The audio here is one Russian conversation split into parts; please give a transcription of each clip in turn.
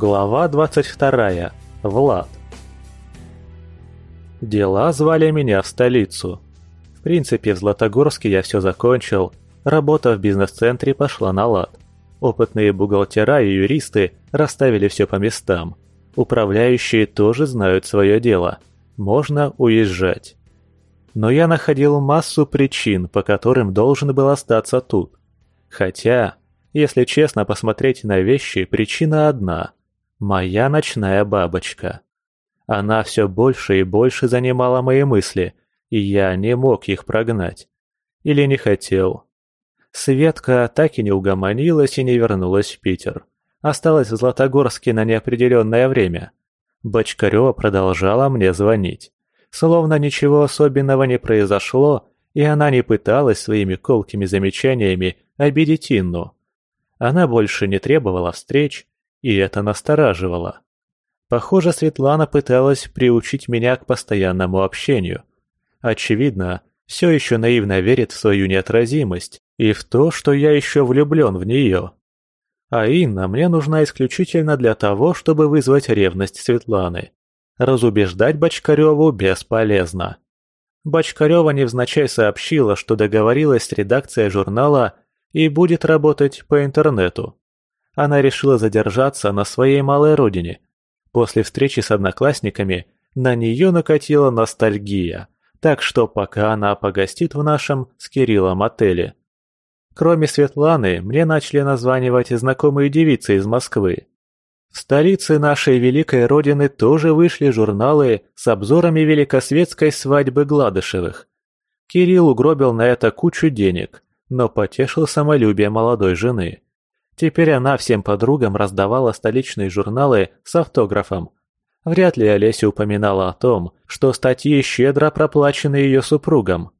Глава 22. Влад. Дела звали меня в столицу. В принципе, в Златогорске я все закончил, работа в бизнес-центре пошла на лад. Опытные бухгалтера и юристы расставили все по местам. Управляющие тоже знают свое дело. Можно уезжать. Но я находил массу причин, по которым должен был остаться тут. Хотя, если честно посмотреть на вещи, причина одна – Моя ночная бабочка. Она все больше и больше занимала мои мысли, и я не мог их прогнать. Или не хотел. Светка так и не угомонилась и не вернулась в Питер. Осталась в Златогорске на неопределенное время. Бочкарева продолжала мне звонить. Словно ничего особенного не произошло, и она не пыталась своими колкими замечаниями обидеть Инну. Она больше не требовала встреч, и это настораживало. Похоже, Светлана пыталась приучить меня к постоянному общению. Очевидно, все еще наивно верит в свою неотразимость и в то, что я еще влюблен в нее. А Инна мне нужна исключительно для того, чтобы вызвать ревность Светланы. Разубеждать Бочкареву бесполезно. Бочкарева невзначай сообщила, что договорилась с редакцией журнала и будет работать по интернету она решила задержаться на своей малой родине. После встречи с одноклассниками на нее накатила ностальгия, так что пока она погостит в нашем с Кириллом отеле. Кроме Светланы, мне начали названивать знакомые девицы из Москвы. В столице нашей великой родины тоже вышли журналы с обзорами великосветской свадьбы Гладышевых. Кирилл угробил на это кучу денег, но потешил самолюбие молодой жены. Теперь она всем подругам раздавала столичные журналы с автографом. Вряд ли Олеся упоминала о том, что статьи щедро проплачены ее супругом.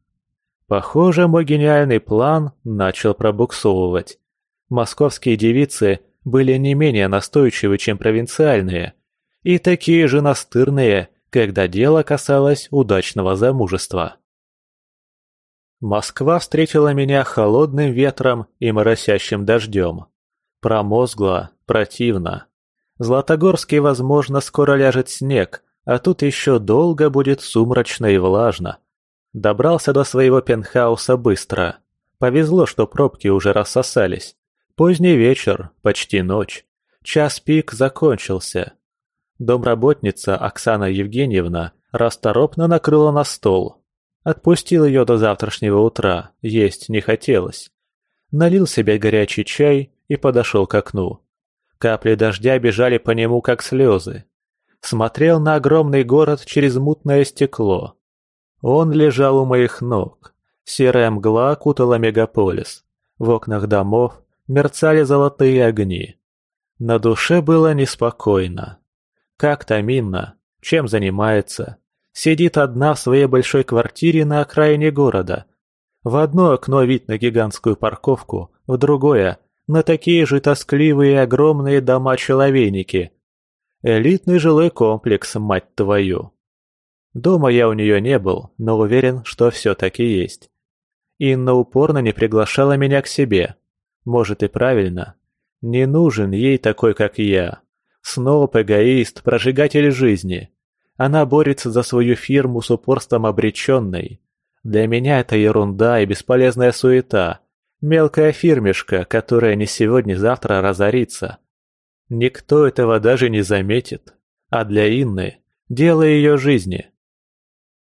Похоже, мой гениальный план начал пробуксовывать. Московские девицы были не менее настойчивы, чем провинциальные, и такие же настырные, когда дело касалось удачного замужества. Москва встретила меня холодным ветром и моросящим дождем. Промозгло, противно. В Златогорске, возможно, скоро ляжет снег, а тут еще долго будет сумрачно и влажно. Добрался до своего пентхауса быстро. Повезло, что пробки уже рассосались. Поздний вечер, почти ночь. Час пик закончился. Домработница Оксана Евгеньевна расторопно накрыла на стол. Отпустил ее до завтрашнего утра, есть не хотелось. Налил себе горячий чай и подошел к окну. Капли дождя бежали по нему, как слезы. Смотрел на огромный город через мутное стекло. Он лежал у моих ног. Серая мгла окутала мегаполис. В окнах домов мерцали золотые огни. На душе было неспокойно. Как Таминна? Чем занимается? Сидит одна в своей большой квартире на окраине города. В одно окно вид на гигантскую парковку, в другое на такие же тоскливые огромные дома-человейники. Элитный жилой комплекс, мать твою. Дома я у нее не был, но уверен, что все-таки есть. Инна упорно не приглашала меня к себе. Может и правильно. Не нужен ей такой, как я. Сноб, эгоист, прожигатель жизни. Она борется за свою фирму с упорством обреченной. Для меня это ерунда и бесполезная суета. Мелкая фирмешка, которая не сегодня-завтра разорится. Никто этого даже не заметит. А для Инны – дело ее жизни.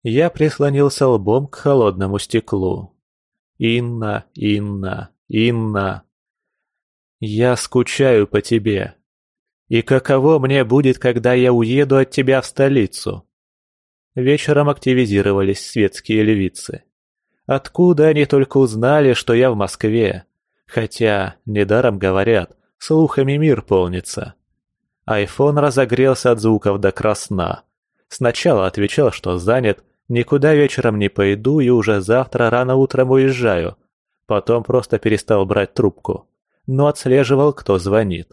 Я прислонился лбом к холодному стеклу. Инна, Инна, Инна. Я скучаю по тебе. И каково мне будет, когда я уеду от тебя в столицу? Вечером активизировались светские львицы. Откуда они только узнали, что я в Москве? Хотя, недаром говорят, слухами мир полнится. Айфон разогрелся от звуков до красна. Сначала отвечал, что занят, никуда вечером не пойду и уже завтра рано утром уезжаю. Потом просто перестал брать трубку. Но отслеживал, кто звонит.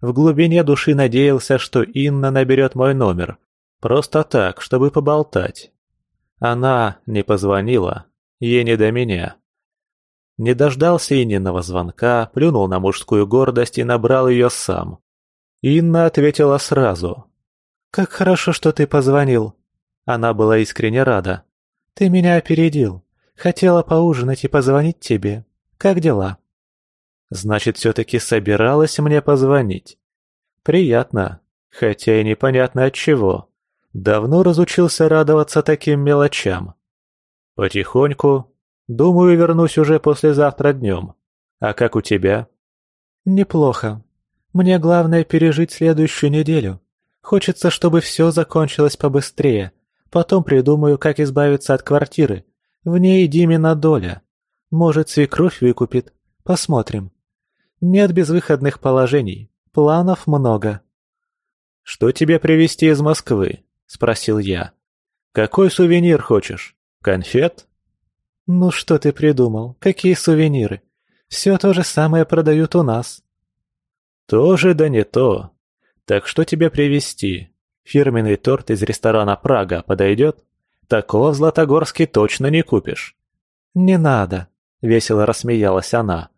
В глубине души надеялся, что Инна наберет мой номер. Просто так, чтобы поболтать. Она не позвонила, Ей не до меня. Не дождался Ининого звонка, плюнул на мужскую гордость и набрал ее сам. Инна ответила сразу. «Как хорошо, что ты позвонил». Она была искренне рада. «Ты меня опередил. Хотела поужинать и позвонить тебе. Как дела?» Значит, все-таки собиралась мне позвонить. Приятно, хотя и непонятно от чего. Давно разучился радоваться таким мелочам. Потихоньку. Думаю, вернусь уже послезавтра днем. А как у тебя? Неплохо. Мне главное пережить следующую неделю. Хочется, чтобы все закончилось побыстрее. Потом придумаю, как избавиться от квартиры. В ней Димина доля. Может, свекровь выкупит. Посмотрим. Нет безвыходных положений. Планов много. «Что тебе привезти из Москвы?» – спросил я. «Какой сувенир хочешь? Конфет?» «Ну что ты придумал? Какие сувениры? Все то же самое продают у нас». «Тоже да не то. Так что тебе привезти? Фирменный торт из ресторана «Прага» подойдет? Такого в Златогорске точно не купишь». «Не надо», — весело рассмеялась она.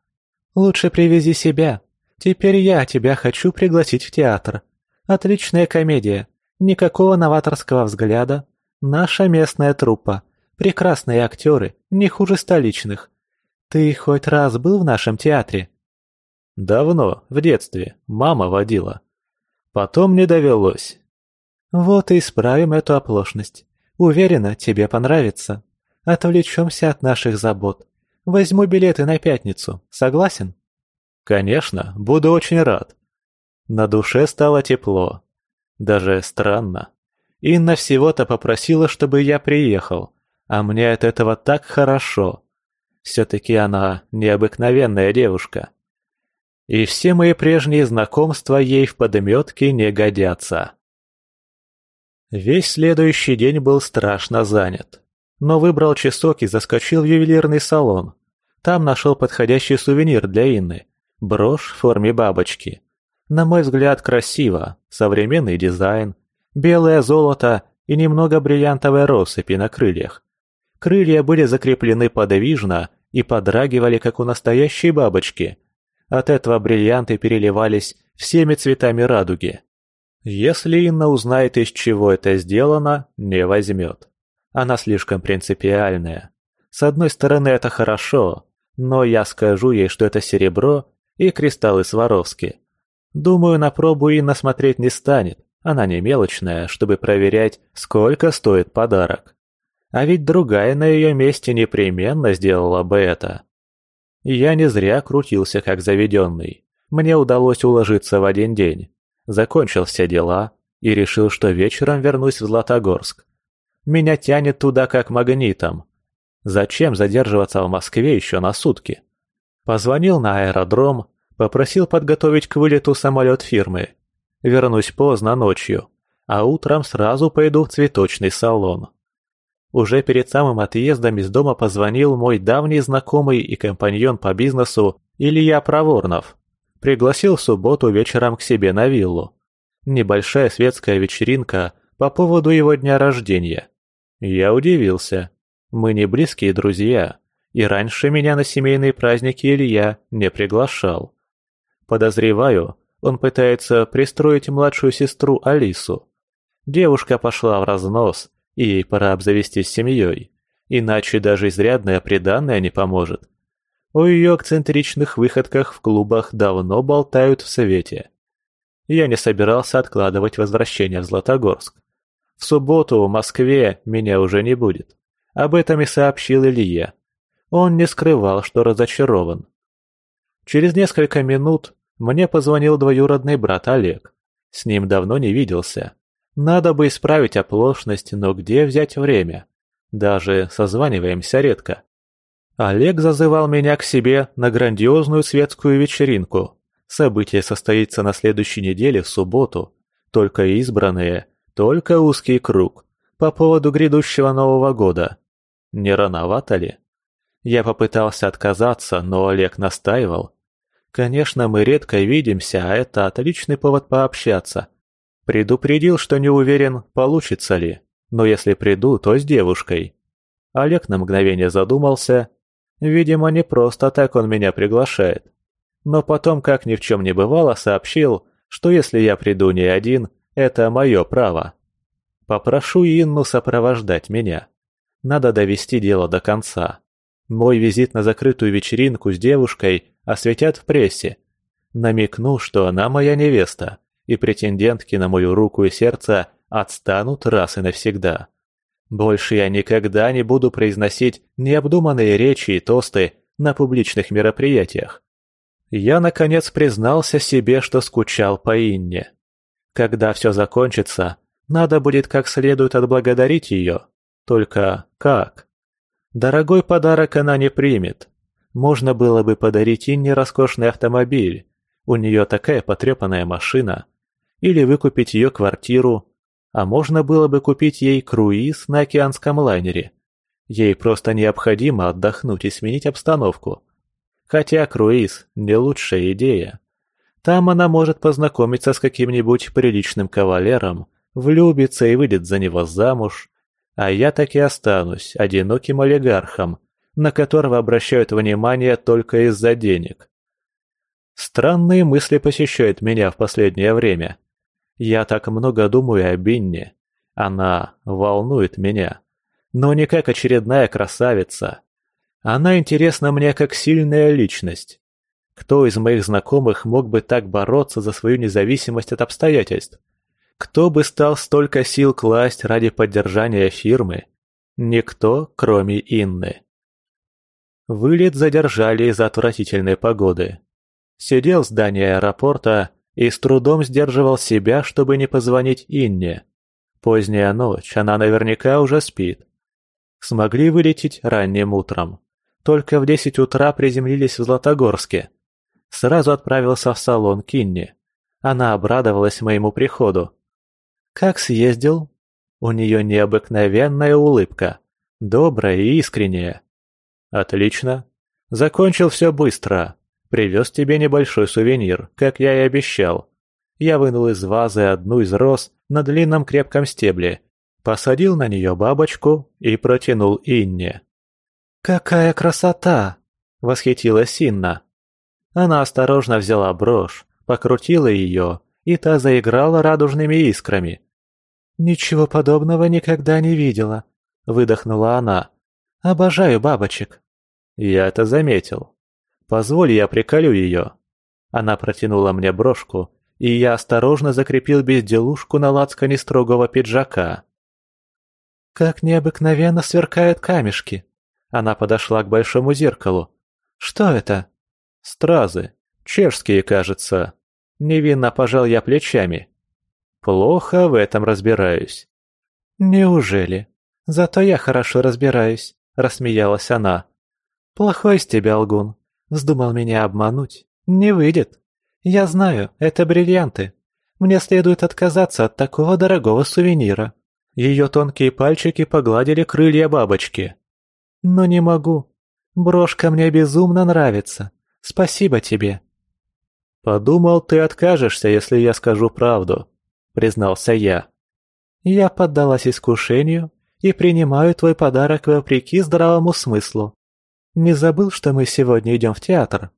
Лучше привези себя. Теперь я тебя хочу пригласить в театр. Отличная комедия. Никакого новаторского взгляда. Наша местная труппа. Прекрасные актеры, не хуже столичных. Ты хоть раз был в нашем театре? Давно, в детстве. Мама водила. Потом не довелось. Вот и исправим эту оплошность. Уверена, тебе понравится. Отвлечемся от наших забот. Возьму билеты на пятницу. Согласен?» «Конечно, буду очень рад». На душе стало тепло. Даже странно. Инна всего-то попросила, чтобы я приехал, а мне от этого так хорошо. Все-таки она необыкновенная девушка. И все мои прежние знакомства ей в подметке не годятся. Весь следующий день был страшно занят но выбрал часок и заскочил в ювелирный салон. Там нашел подходящий сувенир для Инны – брошь в форме бабочки. На мой взгляд, красиво, современный дизайн, белое золото и немного бриллиантовой россыпи на крыльях. Крылья были закреплены подвижно и подрагивали, как у настоящей бабочки. От этого бриллианты переливались всеми цветами радуги. Если Инна узнает, из чего это сделано, не возьмет. Она слишком принципиальная. С одной стороны, это хорошо, но я скажу ей, что это серебро и кристаллы Сваровски. Думаю, на пробу Инна смотреть не станет. Она не мелочная, чтобы проверять, сколько стоит подарок. А ведь другая на ее месте непременно сделала бы это. Я не зря крутился как заведенный. Мне удалось уложиться в один день. Закончил все дела и решил, что вечером вернусь в Златогорск. Меня тянет туда как магнитом. Зачем задерживаться в Москве еще на сутки? Позвонил на аэродром, попросил подготовить к вылету самолет фирмы. Вернусь поздно ночью, а утром сразу пойду в цветочный салон. Уже перед самым отъездом из дома позвонил мой давний знакомый и компаньон по бизнесу Илья Проворнов. Пригласил в субботу вечером к себе на виллу. Небольшая светская вечеринка по поводу его дня рождения. Я удивился. Мы не близкие друзья, и раньше меня на семейные праздники Илья не приглашал. Подозреваю, он пытается пристроить младшую сестру Алису. Девушка пошла в разнос, и ей пора обзавестись семьей, иначе даже изрядное приданное не поможет. О ее эксцентричных выходках в клубах давно болтают в совете. Я не собирался откладывать возвращение в Златогорск. В субботу в Москве меня уже не будет. Об этом и сообщил Илье. Он не скрывал, что разочарован. Через несколько минут мне позвонил двоюродный брат Олег. С ним давно не виделся. Надо бы исправить оплошность, но где взять время? Даже созваниваемся редко. Олег зазывал меня к себе на грандиозную светскую вечеринку. Событие состоится на следующей неделе в субботу. Только избранные только узкий круг. По поводу грядущего Нового года. Не рановато ли? Я попытался отказаться, но Олег настаивал. Конечно, мы редко видимся, а это отличный повод пообщаться. Предупредил, что не уверен, получится ли. Но если приду, то с девушкой. Олег на мгновение задумался. Видимо, не просто так он меня приглашает. Но потом, как ни в чем не бывало, сообщил, что если я приду не один, это мое право. Попрошу Инну сопровождать меня. Надо довести дело до конца. Мой визит на закрытую вечеринку с девушкой осветят в прессе. Намекну, что она моя невеста, и претендентки на мою руку и сердце отстанут раз и навсегда. Больше я никогда не буду произносить необдуманные речи и тосты на публичных мероприятиях. Я, наконец, признался себе, что скучал по Инне. Когда все закончится, надо будет как следует отблагодарить ее. Только как? Дорогой подарок она не примет. Можно было бы подарить Инне роскошный автомобиль. У нее такая потрепанная машина. Или выкупить ее квартиру. А можно было бы купить ей круиз на океанском лайнере. Ей просто необходимо отдохнуть и сменить обстановку. Хотя круиз – не лучшая идея. Там она может познакомиться с каким-нибудь приличным кавалером, влюбиться и выйдет за него замуж, а я так и останусь одиноким олигархом, на которого обращают внимание только из-за денег. Странные мысли посещают меня в последнее время. Я так много думаю о Бинне. Она волнует меня. Но не как очередная красавица. Она интересна мне как сильная личность. Кто из моих знакомых мог бы так бороться за свою независимость от обстоятельств? Кто бы стал столько сил класть ради поддержания фирмы? Никто, кроме Инны. Вылет задержали из-за отвратительной погоды. Сидел в здании аэропорта и с трудом сдерживал себя, чтобы не позвонить Инне. Поздняя ночь, она наверняка уже спит. Смогли вылететь ранним утром. Только в десять утра приземлились в Златогорске. Сразу отправился в салон Кинни. Она обрадовалась моему приходу. «Как съездил?» У нее необыкновенная улыбка, добрая и искренняя. «Отлично. Закончил все быстро. Привез тебе небольшой сувенир, как я и обещал. Я вынул из вазы одну из роз на длинном крепком стебле, посадил на нее бабочку и протянул Инне. «Какая красота!» — восхитилась Инна. Она осторожно взяла брошь, покрутила ее, и та заиграла радужными искрами. «Ничего подобного никогда не видела», — выдохнула она. «Обожаю бабочек». Я это заметил. «Позволь, я приколю ее». Она протянула мне брошку, и я осторожно закрепил безделушку на лацкане строгого пиджака. «Как необыкновенно сверкают камешки!» Она подошла к большому зеркалу. «Что это?» «Стразы. Чешские, кажется». Невинно пожал я плечами. Плохо в этом разбираюсь. Неужели? Зато я хорошо разбираюсь, рассмеялась она. Плохой из тебя лгун. Вздумал меня обмануть. Не выйдет. Я знаю, это бриллианты. Мне следует отказаться от такого дорогого сувенира. Ее тонкие пальчики погладили крылья бабочки. Но не могу. Брошка мне безумно нравится. Спасибо тебе. Подумал, ты откажешься, если я скажу правду признался я. «Я поддалась искушению и принимаю твой подарок вопреки здравому смыслу. Не забыл, что мы сегодня идем в театр?»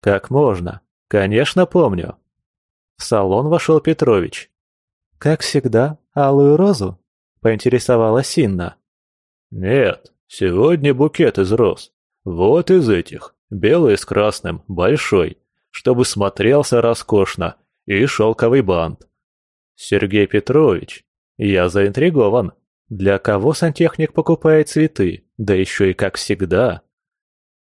«Как можно? Конечно, помню». В салон вошел Петрович. «Как всегда, алую розу?» – поинтересовалась Инна. «Нет, сегодня букет из роз. Вот из этих, белый с красным, большой, чтобы смотрелся роскошно, и шелковый бант. «Сергей Петрович, я заинтригован. Для кого сантехник покупает цветы, да еще и как всегда?»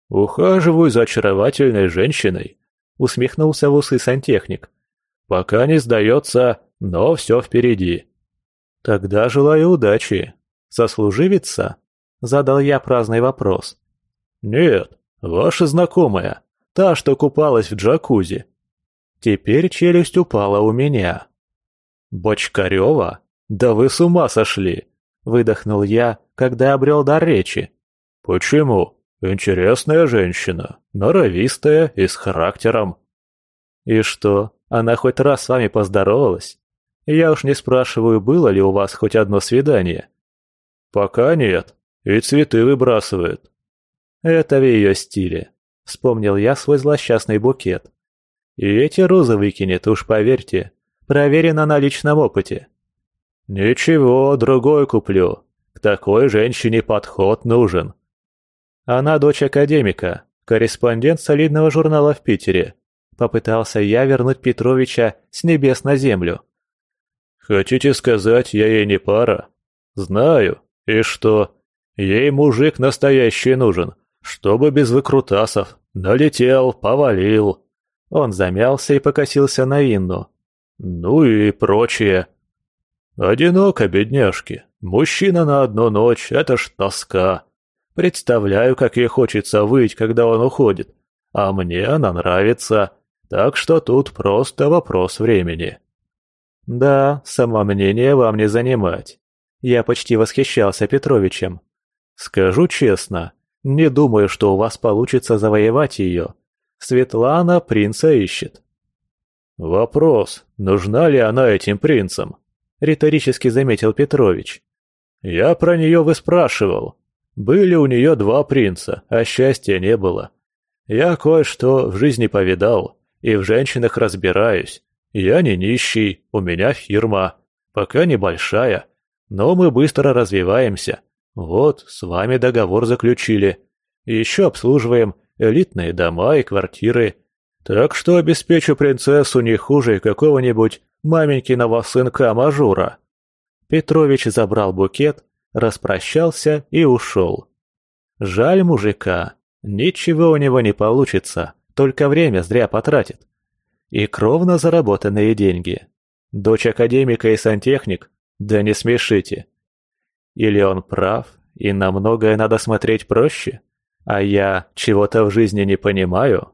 «Ухаживаю за очаровательной женщиной», — усмехнулся усы сантехник. «Пока не сдается, но все впереди». «Тогда желаю удачи. Сослуживица?» — задал я праздный вопрос. «Нет, ваша знакомая, та, что купалась в джакузи». Теперь челюсть упала у меня. «Бочкарева? Да вы с ума сошли!» – выдохнул я, когда обрел дар речи. «Почему? Интересная женщина, норовистая и с характером». «И что, она хоть раз с вами поздоровалась? Я уж не спрашиваю, было ли у вас хоть одно свидание». «Пока нет, и цветы выбрасывает». «Это в ее стиле», – вспомнил я свой злосчастный букет. И эти розы выкинет, уж поверьте. Проверено на личном опыте. Ничего, другой куплю. К такой женщине подход нужен. Она дочь академика, корреспондент солидного журнала в Питере. Попытался я вернуть Петровича с небес на землю. Хотите сказать, я ей не пара? Знаю. И что? Ей мужик настоящий нужен, чтобы без выкрутасов. Налетел, повалил. Он замялся и покосился на Инну. Ну и прочее. Одиноко, бедняжки. Мужчина на одну ночь — это ж тоска. Представляю, как ей хочется выть, когда он уходит. А мне она нравится. Так что тут просто вопрос времени. Да, самомнение вам не занимать. Я почти восхищался Петровичем. Скажу честно, не думаю, что у вас получится завоевать ее. Светлана принца ищет. Вопрос, нужна ли она этим принцам? Риторически заметил Петрович. Я про нее выспрашивал. Были у нее два принца, а счастья не было. Я кое-что в жизни повидал и в женщинах разбираюсь. Я не нищий, у меня фирма. Пока небольшая, но мы быстро развиваемся. Вот, с вами договор заключили. Еще обслуживаем элитные дома и квартиры. Так что обеспечу принцессу не хуже какого-нибудь маменькиного сынка-мажура». Петрович забрал букет, распрощался и ушел. Жаль мужика, ничего у него не получится, только время зря потратит. И кровно заработанные деньги. Дочь академика и сантехник? Да не смешите. Или он прав, и на многое надо смотреть проще, а я чего-то в жизни не понимаю?»